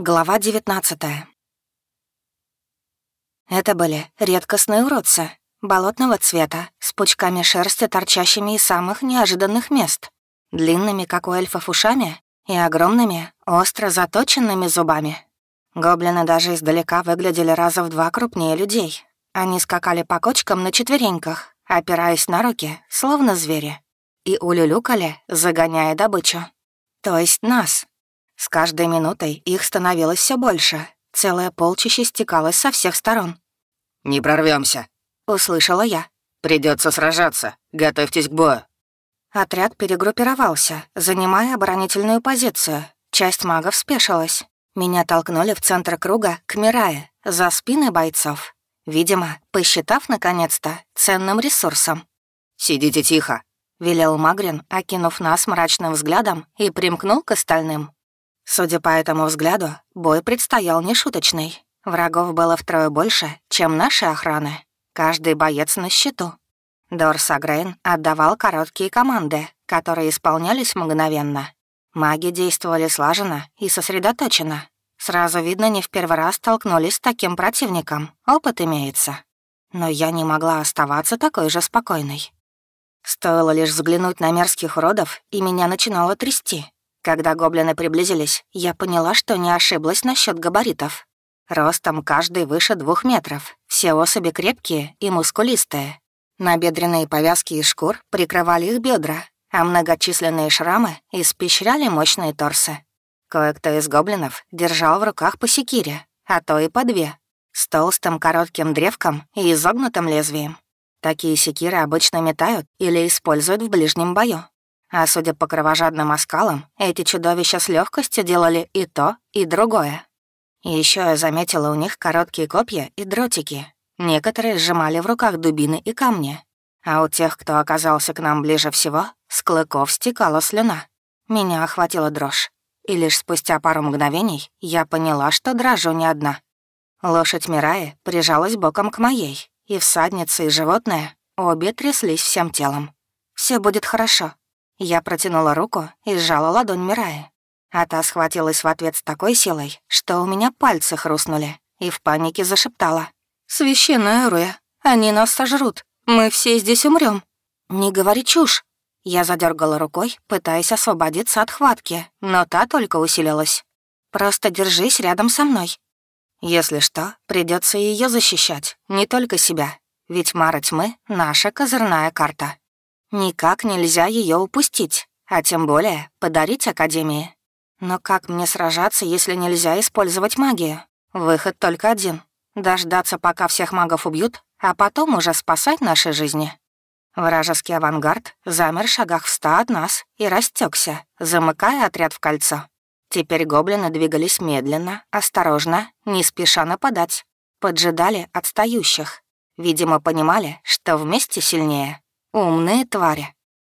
Глава 19 Это были редкостные уродцы, болотного цвета, с пучками шерсти, торчащими из самых неожиданных мест, длинными, как у эльфов, ушами и огромными, остро заточенными зубами. Гоблины даже издалека выглядели раза в два крупнее людей. Они скакали по кочкам на четвереньках, опираясь на руки, словно звери, и улюлюкали, загоняя добычу. То есть нас, с каждой минутой их становилось все больше. Целое полчище стекалось со всех сторон. «Не прорвемся, услышала я. Придется сражаться. Готовьтесь к бою». Отряд перегруппировался, занимая оборонительную позицию. Часть магов спешилась. Меня толкнули в центр круга к Мирае, за спины бойцов. Видимо, посчитав наконец-то ценным ресурсом. «Сидите тихо», — велел Магрин, окинув нас мрачным взглядом и примкнул к остальным. Судя по этому взгляду, бой предстоял нешуточный. Врагов было втрое больше, чем наши охраны. Каждый боец на счету. Дорс Агрейн отдавал короткие команды, которые исполнялись мгновенно. Маги действовали слаженно и сосредоточенно. Сразу видно, не в первый раз столкнулись с таким противником. Опыт имеется. Но я не могла оставаться такой же спокойной. Стоило лишь взглянуть на мерзких уродов, и меня начинало трясти. Когда гоблины приблизились, я поняла, что не ошиблась насчет габаритов. Ростом каждый выше двух метров, все особи крепкие и мускулистые. Набедренные повязки из шкур прикрывали их бедра, а многочисленные шрамы испещряли мощные торсы. Кое-кто из гоблинов держал в руках по секире, а то и по две, с толстым коротким древком и изогнутым лезвием. Такие секиры обычно метают или используют в ближнем бою. А судя по кровожадным оскалам, эти чудовища с легкостью делали и то, и другое. И еще я заметила у них короткие копья и дротики. Некоторые сжимали в руках дубины и камни. А у тех, кто оказался к нам ближе всего, с клыков стекала слюна. Меня охватила дрожь. И лишь спустя пару мгновений я поняла, что дрожу не одна. Лошадь Мираи прижалась боком к моей, и всадница и животное обе тряслись всем телом. Все будет хорошо», я протянула руку и сжала ладонь Мираи. А та схватилась в ответ с такой силой, что у меня пальцы хрустнули, и в панике зашептала. «Священная Руя, они нас сожрут. Мы все здесь умрем. «Не говори чушь!» Я задергала рукой, пытаясь освободиться от хватки, но та только усилилась. «Просто держись рядом со мной. Если что, придется ее защищать, не только себя, ведь Мара Тьмы — наша козырная карта». Никак нельзя ее упустить, а тем более подарить Академии. Но как мне сражаться, если нельзя использовать магию? Выход только один — дождаться, пока всех магов убьют, а потом уже спасать наши жизни. Вражеский авангард замер в шагах в ста от нас и растекся, замыкая отряд в кольцо. Теперь гоблины двигались медленно, осторожно, не спеша нападать. Поджидали отстающих. Видимо, понимали, что вместе сильнее. Умные твари.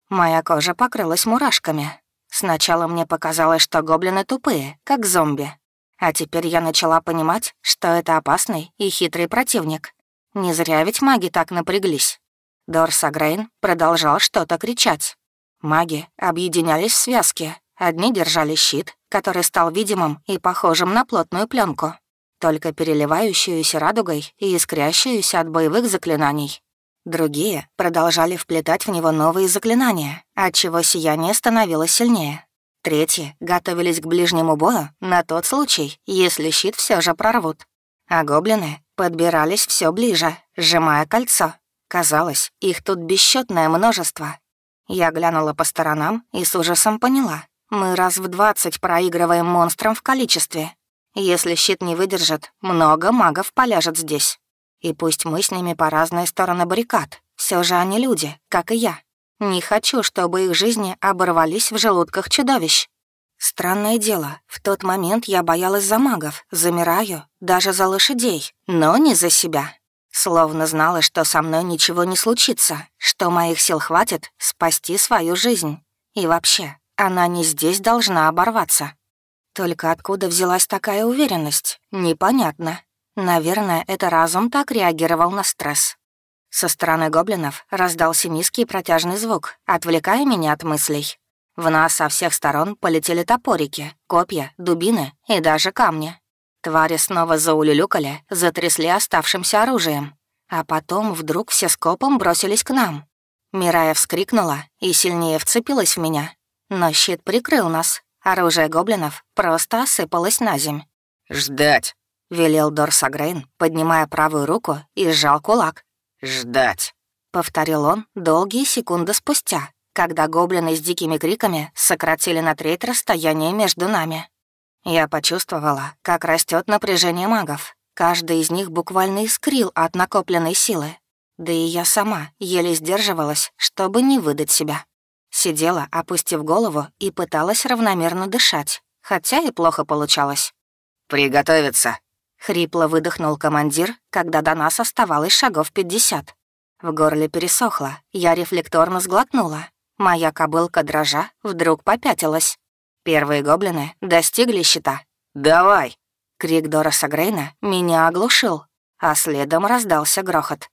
Моя кожа покрылась мурашками. Сначала мне показалось, что гоблины тупые, как зомби. А теперь я начала понимать, что это опасный и хитрый противник. Не зря ведь маги так напряглись. Дорс Агрейн продолжал что-то кричать. Маги объединялись в связки. Одни держали щит, который стал видимым и похожим на плотную пленку, только переливающуюся радугой и искрящуюся от боевых заклинаний. Другие продолжали вплетать в него новые заклинания, отчего сияние становилось сильнее. Третьи готовились к ближнему бою на тот случай, если щит все же прорвут. А гоблины подбирались все ближе, сжимая кольцо. Казалось, их тут бесчетное множество. Я глянула по сторонам и с ужасом поняла. Мы раз в двадцать проигрываем монстрам в количестве. Если щит не выдержит, много магов поляжет здесь. И пусть мы с ними по разные стороны баррикад, все же они люди, как и я. Не хочу, чтобы их жизни оборвались в желудках чудовищ. Странное дело, в тот момент я боялась за магов, замираю, даже за лошадей, но не за себя. Словно знала, что со мной ничего не случится, что моих сил хватит спасти свою жизнь. И вообще, она не здесь должна оборваться. Только откуда взялась такая уверенность, непонятно. Наверное, это разум так реагировал на стресс. Со стороны гоблинов раздался низкий протяжный звук, отвлекая меня от мыслей. В нас со всех сторон полетели топорики, копья, дубины и даже камни. Твари снова заулюлюкали, затрясли оставшимся оружием. А потом вдруг все скопом бросились к нам. Мирая вскрикнула и сильнее вцепилась в меня. Но щит прикрыл нас. Оружие гоблинов просто осыпалось на земь. «Ждать!» — велел Дорсагрейн, поднимая правую руку и сжал кулак. «Ждать!» — повторил он долгие секунды спустя, когда гоблины с дикими криками сократили на треть расстояние между нами. Я почувствовала, как растет напряжение магов. Каждый из них буквально искрил от накопленной силы. Да и я сама еле сдерживалась, чтобы не выдать себя. Сидела, опустив голову, и пыталась равномерно дышать, хотя и плохо получалось. «Приготовиться!» — хрипло выдохнул командир, когда до нас оставалось шагов пятьдесят. В горле пересохло, я рефлекторно сглотнула. Моя кобылка дрожа вдруг попятилась. Первые гоблины достигли щита. «Давай!» Крик Дороса Грейна меня оглушил, а следом раздался грохот.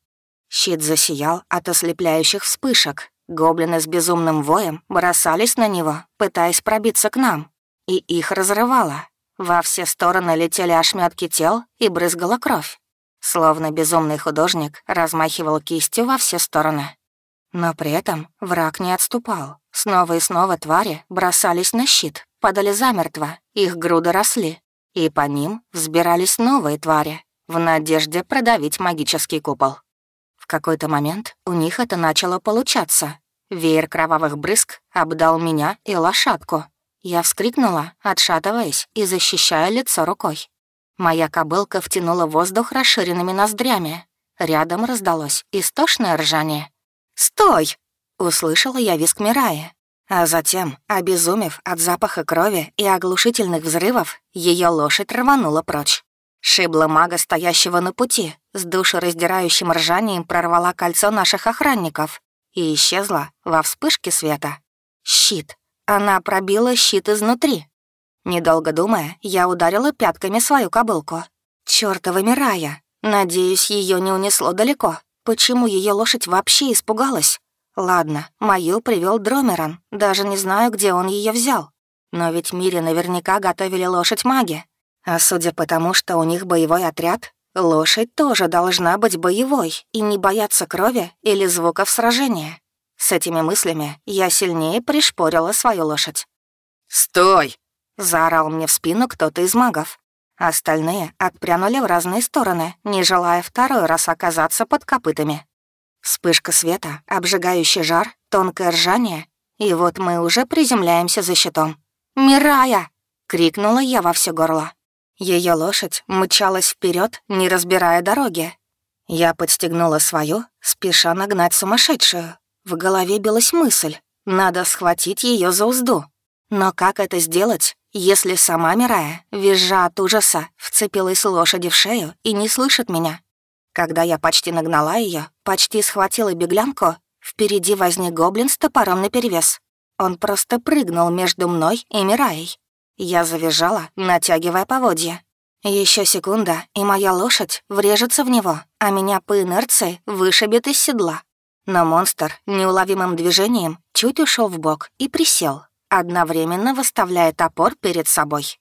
Щит засиял от ослепляющих вспышек. Гоблины с безумным воем бросались на него, пытаясь пробиться к нам. И их разрывало. Во все стороны летели ошметки тел и брызгала кровь. Словно безумный художник размахивал кистью во все стороны. Но при этом враг не отступал. Снова и снова твари бросались на щит, падали замертво, их груды росли, и по ним взбирались новые твари в надежде продавить магический купол. В какой-то момент у них это начало получаться. Веер кровавых брызг обдал меня и лошадку. Я вскрикнула, отшатываясь и защищая лицо рукой. Моя кобылка втянула воздух расширенными ноздрями. Рядом раздалось истошное ржание. «Стой!» — услышала я виск Мирая. А затем, обезумев от запаха крови и оглушительных взрывов, ее лошадь рванула прочь. Шибла мага, стоящего на пути, с душераздирающим ржанием прорвала кольцо наших охранников и исчезла во вспышке света. Щит. Она пробила щит изнутри. Недолго думая, я ударила пятками свою кобылку. Чёртова Мирая. Надеюсь, ее не унесло далеко. Почему ее лошадь вообще испугалась? Ладно, мою привел Дромеран, даже не знаю, где он ее взял. Но ведь мире наверняка готовили лошадь маги. А судя по тому, что у них боевой отряд, лошадь тоже должна быть боевой и не бояться крови или звуков сражения. С этими мыслями я сильнее пришпорила свою лошадь. «Стой!» — заорал мне в спину кто-то из магов. Остальные отпрянули в разные стороны, не желая второй раз оказаться под копытами. Вспышка света, обжигающий жар, тонкое ржание. И вот мы уже приземляемся за щитом. «Мирая!» — крикнула я во все горло. Ее лошадь мчалась вперед, не разбирая дороги. Я подстегнула свою, спеша нагнать сумасшедшую. В голове билась мысль. Надо схватить ее за узду. Но как это сделать, если сама Мирая, визжа от ужаса, вцепилась лошади в шею и не слышит меня? Когда я почти нагнала ее, почти схватила беглянку, впереди возник гоблин с топором наперевес. Он просто прыгнул между мной и Мираей. Я завизжала, натягивая поводья. Еще секунда, и моя лошадь врежется в него, а меня по инерции вышибет из седла. Но монстр неуловимым движением чуть ушел в бок и присел, одновременно выставляя топор перед собой.